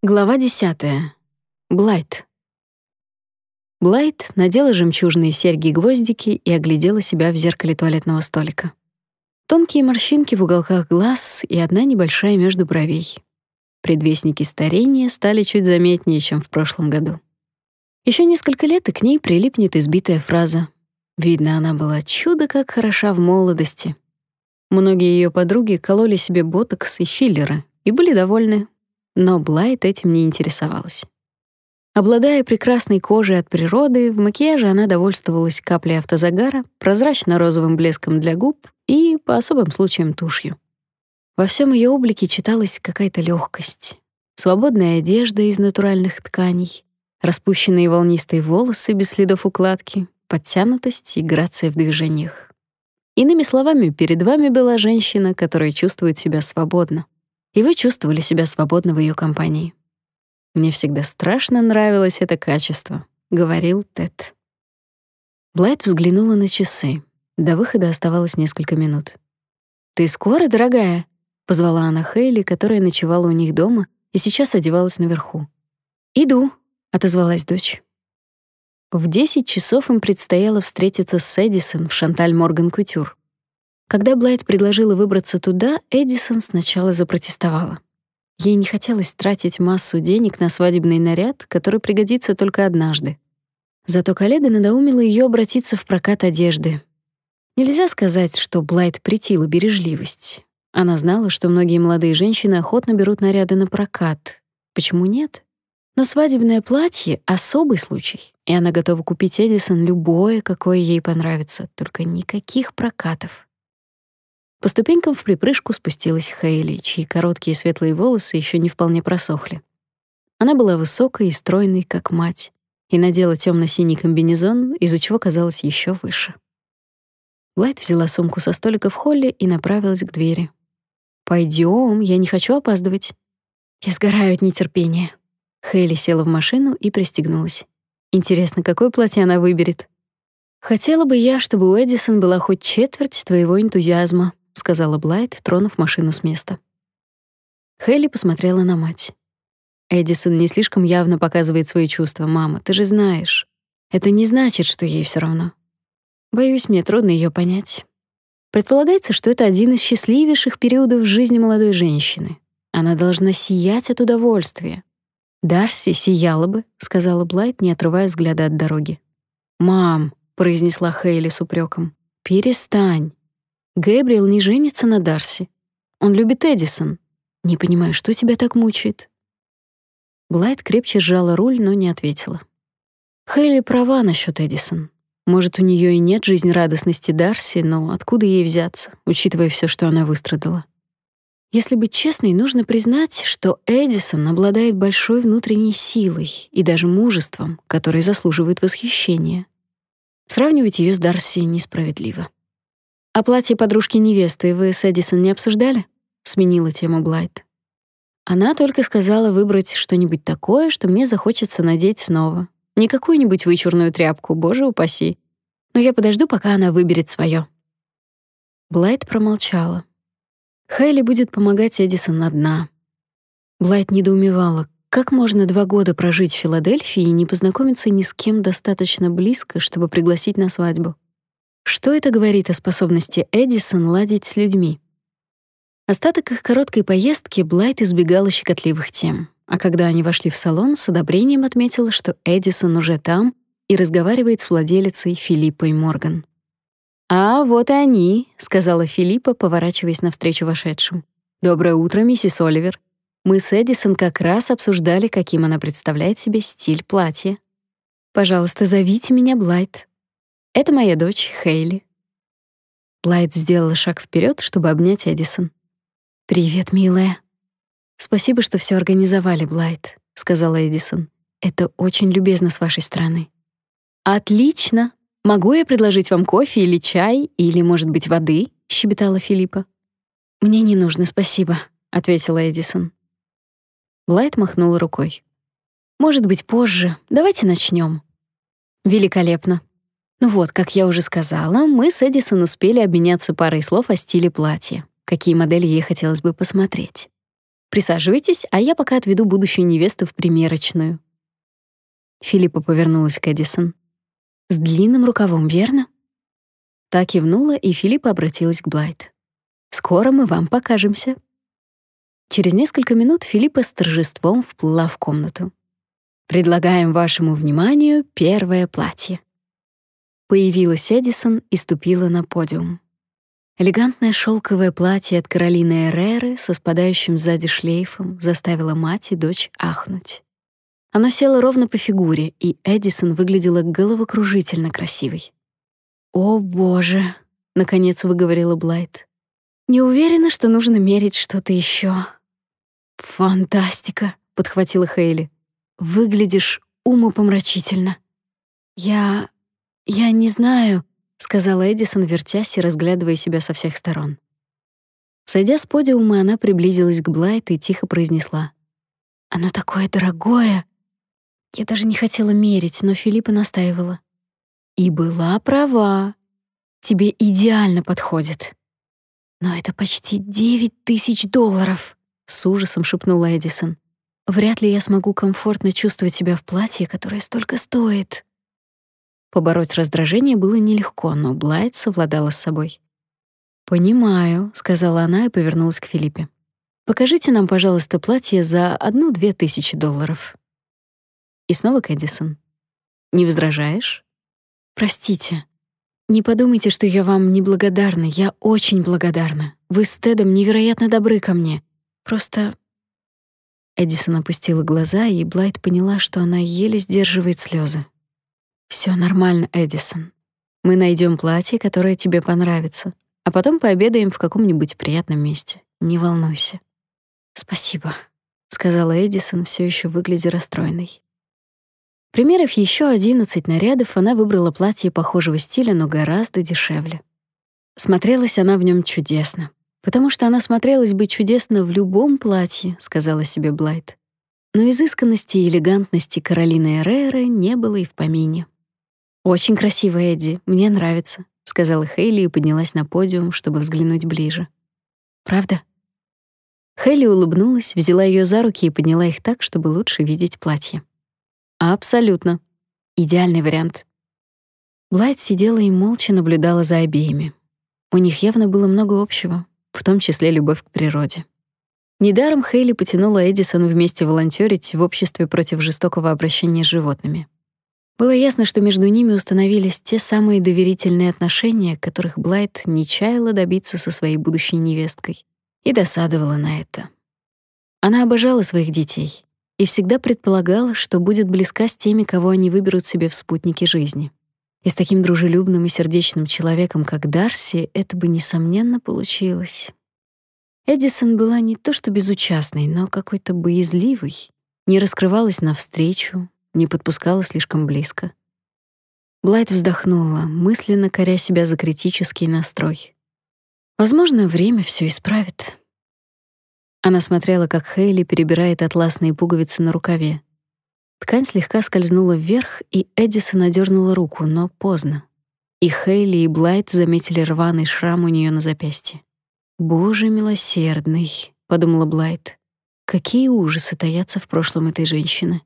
Глава 10. Блайт. Блайт надела жемчужные серьги-гвоздики и оглядела себя в зеркале туалетного столика. Тонкие морщинки в уголках глаз и одна небольшая между бровей. Предвестники старения стали чуть заметнее, чем в прошлом году. Еще несколько лет, и к ней прилипнет избитая фраза. Видно, она была чудо как хороша в молодости. Многие ее подруги кололи себе ботокс и филлеры и были довольны, но Блайт этим не интересовалась. Обладая прекрасной кожей от природы, в макияже она довольствовалась каплей автозагара, прозрачно-розовым блеском для губ и, по особым случаям, тушью. Во всем ее облике читалась какая-то легкость, свободная одежда из натуральных тканей, распущенные волнистые волосы без следов укладки, подтянутость и грация в движениях. Иными словами, перед вами была женщина, которая чувствует себя свободно и вы чувствовали себя свободно в ее компании. Мне всегда страшно нравилось это качество, говорил Тед. Блайт взглянула на часы. До выхода оставалось несколько минут. Ты скоро, дорогая? позвала она Хейли, которая ночевала у них дома и сейчас одевалась наверху. Иду, отозвалась дочь. В 10 часов им предстояло встретиться с Эдисон в Шанталь Морган Кутюр. Когда Блайт предложила выбраться туда, Эдисон сначала запротестовала. Ей не хотелось тратить массу денег на свадебный наряд, который пригодится только однажды. Зато коллега надоумила ее обратиться в прокат одежды. Нельзя сказать, что Блайт претила бережливость. Она знала, что многие молодые женщины охотно берут наряды на прокат. Почему нет? Но свадебное платье — особый случай, и она готова купить Эдисон любое, какое ей понравится, только никаких прокатов. По ступенькам в припрыжку спустилась Хейли, чьи короткие светлые волосы еще не вполне просохли. Она была высокой и стройной, как мать, и надела темно синий комбинезон, из-за чего казалась еще выше. Блайт взяла сумку со столика в холле и направилась к двери. Пойдем, я не хочу опаздывать. Я сгораю от нетерпения. Хейли села в машину и пристегнулась. Интересно, какое платье она выберет? Хотела бы я, чтобы у Эдисон была хоть четверть твоего энтузиазма, сказала Блайт, тронув машину с места. Хейли посмотрела на мать. Эдисон не слишком явно показывает свои чувства, мама, ты же знаешь. Это не значит, что ей все равно. Боюсь, мне трудно ее понять. Предполагается, что это один из счастливейших периодов в жизни молодой женщины. Она должна сиять от удовольствия. Дарси сияла бы, сказала Блайт, не отрывая взгляда от дороги. Мам, произнесла Хейли с упреком. Перестань. Гэбриэл не женится на Дарси. Он любит Эдисон. Не понимаю, что тебя так мучает. Блайт крепче сжала руль, но не ответила. Хейли права насчет Эдисон. Может, у нее и нет жизнерадостности Дарси, но откуда ей взяться, учитывая все, что она выстрадала? Если быть честной, нужно признать, что Эдисон обладает большой внутренней силой и даже мужеством, которое заслуживает восхищения. Сравнивать ее с Дарси несправедливо. «А платье подружки невесты вы с Эдисон не обсуждали?» — сменила тему Блайт. Она только сказала выбрать что-нибудь такое, что мне захочется надеть снова. Не какую-нибудь вычурную тряпку, боже упаси. Но я подожду, пока она выберет свое. Блайт промолчала. Хайли будет помогать Эдисон одна. Блайт недоумевала, как можно два года прожить в Филадельфии и не познакомиться ни с кем достаточно близко, чтобы пригласить на свадьбу. Что это говорит о способности Эдисон ладить с людьми? Остаток их короткой поездки Блайт избегала щекотливых тем, а когда они вошли в салон, с одобрением отметила, что Эдисон уже там и разговаривает с владелицей Филиппой Морган. «А вот и они», — сказала Филиппа, поворачиваясь навстречу вошедшим. «Доброе утро, миссис Оливер. Мы с Эдисон как раз обсуждали, каким она представляет себе стиль платья. Пожалуйста, зовите меня Блайт. Это моя дочь Хейли. Блайт сделала шаг вперед, чтобы обнять Эдисон. Привет, милая. Спасибо, что все организовали, Блайт, сказала Эдисон. Это очень любезно с вашей стороны. Отлично. Могу я предложить вам кофе или чай, или, может быть, воды? щебетала Филиппа. Мне не нужно, спасибо, ответила Эдисон. Блайт махнула рукой. Может быть, позже. Давайте начнем. Великолепно. Ну вот, как я уже сказала, мы с Эдисон успели обменяться парой слов о стиле платья, какие модели ей хотелось бы посмотреть. Присаживайтесь, а я пока отведу будущую невесту в примерочную. Филиппа повернулась к Эдисон. С длинным рукавом, верно? Та кивнула, и Филиппа обратилась к Блайт. Скоро мы вам покажемся. Через несколько минут Филиппа с торжеством вплыла в комнату. Предлагаем вашему вниманию первое платье. Появилась Эдисон и ступила на подиум. Элегантное шелковое платье от Каролины Эрреры со спадающим сзади шлейфом заставило мать и дочь ахнуть. Оно село ровно по фигуре, и Эдисон выглядела головокружительно красивой. «О, боже!» — наконец выговорила Блайт. «Не уверена, что нужно мерить что-то еще. «Фантастика!» — подхватила Хейли. «Выглядишь умопомрачительно». «Я... я не знаю», сказала Эдисон, вертясь и разглядывая себя со всех сторон. Сойдя с подиума, она приблизилась к Блайт и тихо произнесла: "Оно такое дорогое". Я даже не хотела мерить, но Филиппа настаивала. И была права. Тебе идеально подходит. Но это почти девять тысяч долларов, с ужасом шепнула Эдисон. Вряд ли я смогу комфортно чувствовать себя в платье, которое столько стоит. Побороть раздражение было нелегко, но Блайт совладала с собой. «Понимаю», — сказала она и повернулась к Филиппе. «Покажите нам, пожалуйста, платье за одну-две тысячи долларов». И снова к Эдисон. «Не возражаешь?» «Простите. Не подумайте, что я вам неблагодарна. Я очень благодарна. Вы с Тедом невероятно добры ко мне. Просто...» Эдисон опустила глаза, и Блайт поняла, что она еле сдерживает слезы. Все нормально, Эдисон. Мы найдем платье, которое тебе понравится, а потом пообедаем в каком-нибудь приятном месте. Не волнуйся. Спасибо, сказала Эдисон, все еще выглядя расстроенной. Примерив еще 11 нарядов, она выбрала платье похожего стиля, но гораздо дешевле. Смотрелась она в нем чудесно, потому что она смотрелась бы чудесно в любом платье, сказала себе Блайт. Но изысканности и элегантности Каролины Эрреры не было и в помине. Очень красиво, Эдди, мне нравится, сказала Хейли и поднялась на подиум, чтобы взглянуть ближе. Правда? Хейли улыбнулась, взяла ее за руки и подняла их так, чтобы лучше видеть платье. Абсолютно. Идеальный вариант. Блайт сидела и молча наблюдала за обеими. У них явно было много общего, в том числе любовь к природе. Недаром Хейли потянула Эдисон вместе волонтерить в обществе против жестокого обращения с животными. Было ясно, что между ними установились те самые доверительные отношения, которых Блайт не чаяла добиться со своей будущей невесткой, и досадовала на это. Она обожала своих детей и всегда предполагала, что будет близка с теми, кого они выберут себе в спутники жизни. И с таким дружелюбным и сердечным человеком, как Дарси, это бы несомненно получилось. Эдисон была не то что безучастной, но какой-то боязливой, не раскрывалась навстречу, не подпускала слишком близко. Блайт вздохнула, мысленно коря себя за критический настрой. Возможно, время все исправит. Она смотрела, как Хейли перебирает атласные пуговицы на рукаве. Ткань слегка скользнула вверх, и Эдисон надернула руку, но поздно. И Хейли, и Блайт заметили рваный шрам у нее на запястье. «Боже милосердный», — подумала Блайт. «Какие ужасы таятся в прошлом этой женщины».